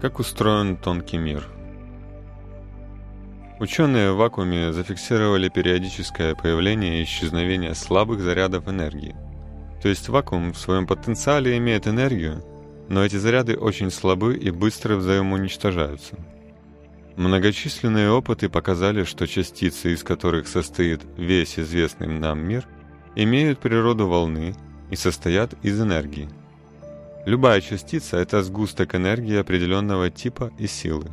Как устроен тонкий мир? Ученые в вакууме зафиксировали периодическое появление и исчезновение слабых зарядов энергии. То есть вакуум в своем потенциале имеет энергию, но эти заряды очень слабы и быстро взаимоуничтожаются. Многочисленные опыты показали, что частицы, из которых состоит весь известный нам мир, имеют природу волны и состоят из энергии – Любая частица – это сгусток энергии определенного типа и силы.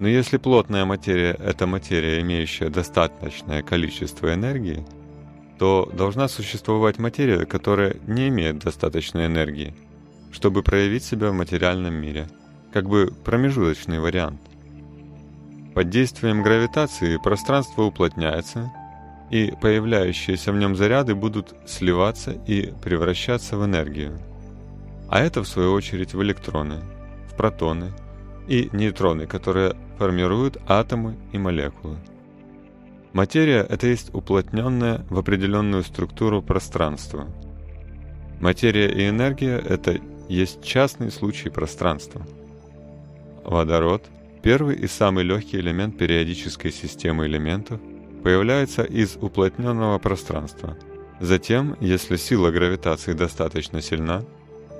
Но если плотная материя – это материя, имеющая достаточное количество энергии, то должна существовать материя, которая не имеет достаточной энергии, чтобы проявить себя в материальном мире, как бы промежуточный вариант. Под действием гравитации пространство уплотняется, и появляющиеся в нем заряды будут сливаться и превращаться в энергию – а это в свою очередь в электроны, в протоны и нейтроны, которые формируют атомы и молекулы. Материя – это есть уплотненное в определенную структуру пространство. Материя и энергия – это есть частный случай пространства. Водород – первый и самый легкий элемент периодической системы элементов, появляется из уплотненного пространства. Затем, если сила гравитации достаточно сильна,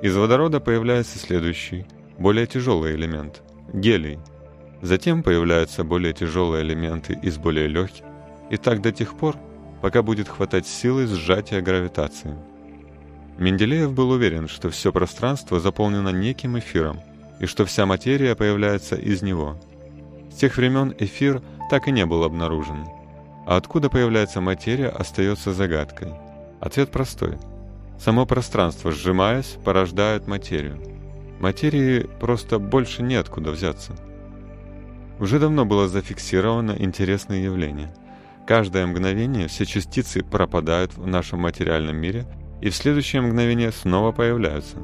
из водорода появляется следующий, более тяжелый элемент – гелий. Затем появляются более тяжелые элементы из более легких, и так до тех пор, пока будет хватать силы сжатия гравитации. Менделеев был уверен, что все пространство заполнено неким эфиром, и что вся материя появляется из него. С тех времен эфир так и не был обнаружен. А откуда появляется материя, остается загадкой. Ответ простой – Само пространство, сжимаясь, порождает материю. Материи просто больше неоткуда взяться. Уже давно было зафиксировано интересное явление. Каждое мгновение все частицы пропадают в нашем материальном мире и в следующее мгновение снова появляются.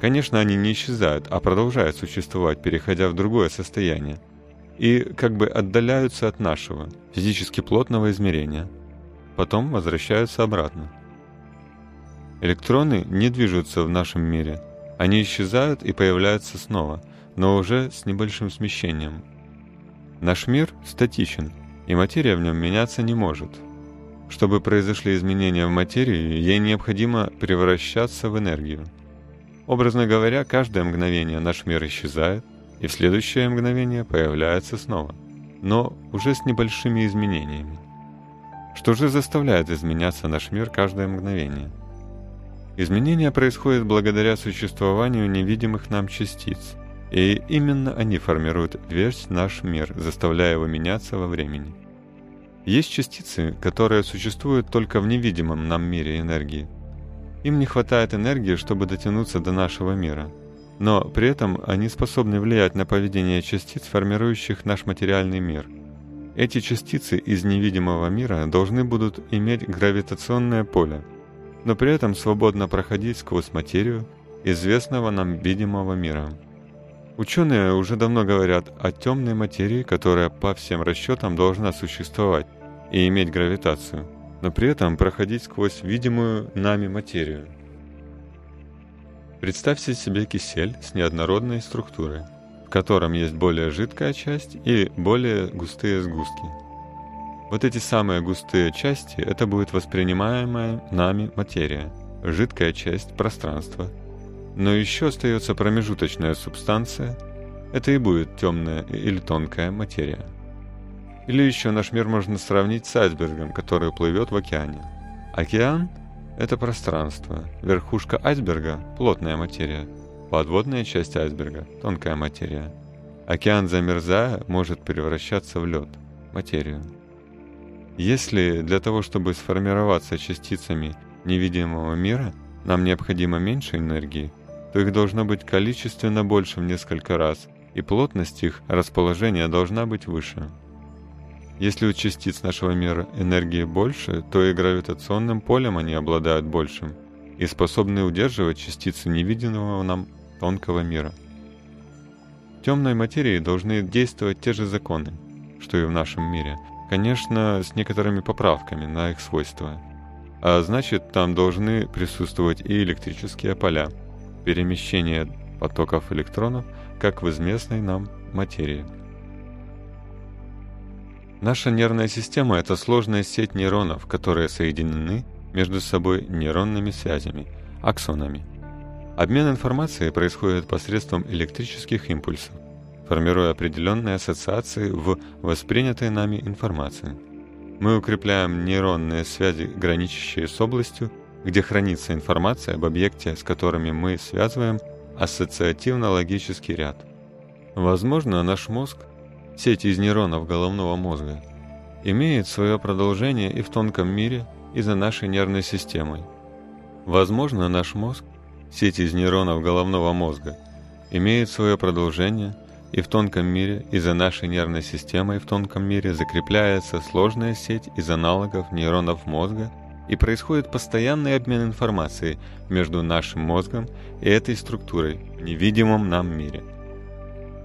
Конечно, они не исчезают, а продолжают существовать, переходя в другое состояние. И как бы отдаляются от нашего, физически плотного измерения. Потом возвращаются обратно. Электроны не движутся в нашем мире. Они исчезают и появляются снова, но уже с небольшим смещением. Наш мир статичен, и материя в нем меняться не может. Чтобы произошли изменения в материи, ей необходимо превращаться в энергию. Образно говоря, каждое мгновение наш мир исчезает, и в следующее мгновение появляется снова, но уже с небольшими изменениями. Что же заставляет изменяться наш мир каждое мгновение – Изменения происходят благодаря существованию невидимых нам частиц, и именно они формируют весь наш мир, заставляя его меняться во времени. Есть частицы, которые существуют только в невидимом нам мире энергии. Им не хватает энергии, чтобы дотянуться до нашего мира. Но при этом они способны влиять на поведение частиц, формирующих наш материальный мир. Эти частицы из невидимого мира должны будут иметь гравитационное поле – но при этом свободно проходить сквозь материю известного нам видимого мира. Ученые уже давно говорят о темной материи, которая по всем расчетам должна существовать и иметь гравитацию, но при этом проходить сквозь видимую нами материю. Представьте себе кисель с неоднородной структурой, в котором есть более жидкая часть и более густые сгустки – вот эти самые густые части – это будет воспринимаемая нами материя, жидкая часть пространства. Но еще остается промежуточная субстанция – это и будет темная или тонкая материя. Или еще наш мир можно сравнить с айсбергом, который плывет в океане. Океан – это пространство, верхушка айсберга – плотная материя, подводная часть айсберга – тонкая материя. Океан, замерзая, может превращаться в лед, материю. Если для того, чтобы сформироваться частицами невидимого мира, нам необходимо меньше энергии, то их должно быть количественно больше в несколько раз, и плотность их расположения должна быть выше. Если у частиц нашего мира энергии больше, то и гравитационным полем они обладают большим и способны удерживать частицы невидимого нам тонкого мира. В темной материи должны действовать те же законы, что и в нашем мире – Конечно, с некоторыми поправками на их свойства. А значит, там должны присутствовать и электрические поля. Перемещение потоков электронов, как в известной нам материи. Наша нервная система – это сложная сеть нейронов, которые соединены между собой нейронными связями, аксонами. Обмен информацией происходит посредством электрических импульсов, формируя определенные ассоциации в воспринятой нами информации. Мы укрепляем нейронные связи, граничащие с областью, где хранится информация об объекте, с которыми мы связываем ассоциативно-логический ряд. Возможно, наш мозг, сеть из нейронов головного мозга, имеет свое продолжение и в тонком мире, и за нашей нервной системой. Возможно, наш мозг, сеть из нейронов головного мозга, имеет свое продолжение – и в тонком мире из-за нашей нервной системы и в тонком мире закрепляется сложная сеть из аналогов нейронов мозга и происходит постоянный обмен информацией между нашим мозгом и этой структурой в невидимом нам мире.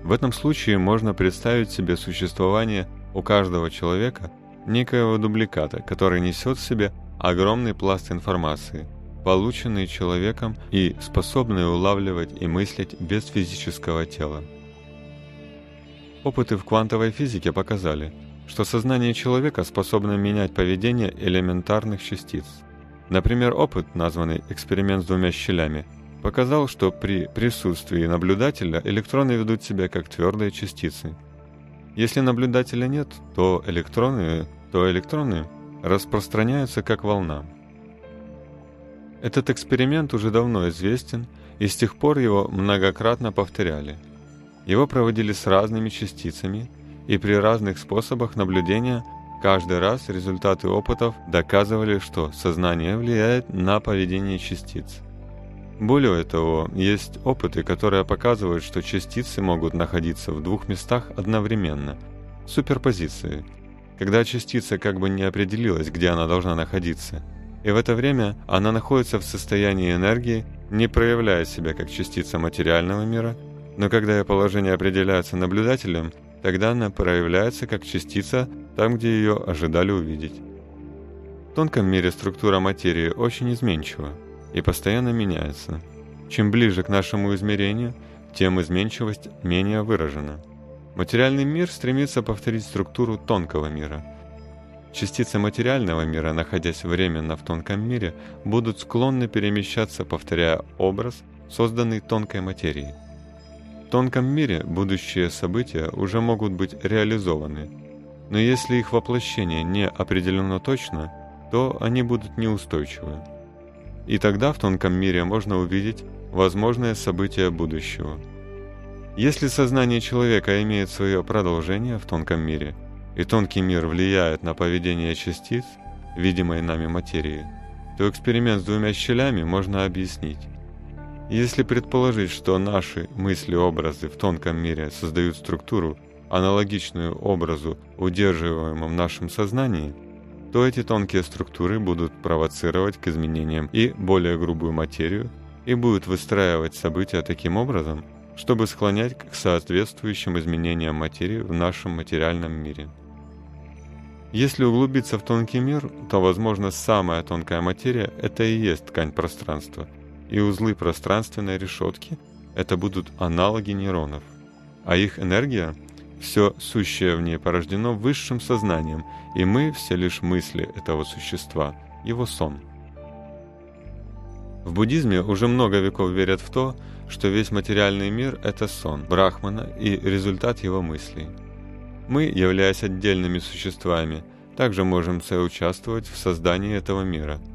В этом случае можно представить себе существование у каждого человека некоего дубликата, который несет в себе огромный пласт информации, полученный человеком и способный улавливать и мыслить без физического тела. Опыты в квантовой физике показали, что сознание человека способно менять поведение элементарных частиц. Например, опыт, названный «эксперимент с двумя щелями», показал, что при присутствии наблюдателя электроны ведут себя как твердые частицы. Если наблюдателя нет, то электроны, то электроны распространяются как волна. Этот эксперимент уже давно известен, и с тех пор его многократно повторяли – его проводили с разными частицами, и при разных способах наблюдения каждый раз результаты опытов доказывали, что сознание влияет на поведение частиц. Более того, есть опыты, которые показывают, что частицы могут находиться в двух местах одновременно. Суперпозиции. Когда частица как бы не определилась, где она должна находиться. И в это время она находится в состоянии энергии, не проявляя себя как частица материального мира, но когда ее положение определяется наблюдателем, тогда она проявляется как частица там, где ее ожидали увидеть. В тонком мире структура материи очень изменчива и постоянно меняется. Чем ближе к нашему измерению, тем изменчивость менее выражена. Материальный мир стремится повторить структуру тонкого мира. Частицы материального мира, находясь временно в тонком мире, будут склонны перемещаться, повторяя образ, созданный тонкой материей. Тонком мире будущие события уже могут быть реализованы, но если их воплощение не определено точно, то они будут неустойчивы. И тогда в тонком мире можно увидеть возможные события будущего. Если сознание человека имеет свое продолжение в тонком мире, и тонкий мир влияет на поведение частиц, видимой нами материи, то эксперимент с двумя щелями можно объяснить. Если предположить, что наши мысли-образы в тонком мире создают структуру, аналогичную образу, удерживаемому в нашем сознании, то эти тонкие структуры будут провоцировать к изменениям и более грубую материю, и будут выстраивать события таким образом, чтобы склонять к соответствующим изменениям материи в нашем материальном мире. Если углубиться в тонкий мир, то, возможно, самая тонкая материя – это и есть ткань пространства – и узлы пространственной решетки – это будут аналоги нейронов, а их энергия, все сущее в ней порождено высшим сознанием, и мы все лишь мысли этого существа, его сон. В буддизме уже много веков верят в то, что весь материальный мир – это сон Брахмана и результат его мыслей. Мы, являясь отдельными существами, также можем соучаствовать в создании этого мира –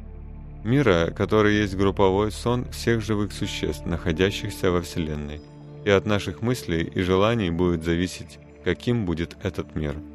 Мира, который есть групповой сон всех живых существ, находящихся во Вселенной. И от наших мыслей и желаний будет зависеть, каким будет этот мир –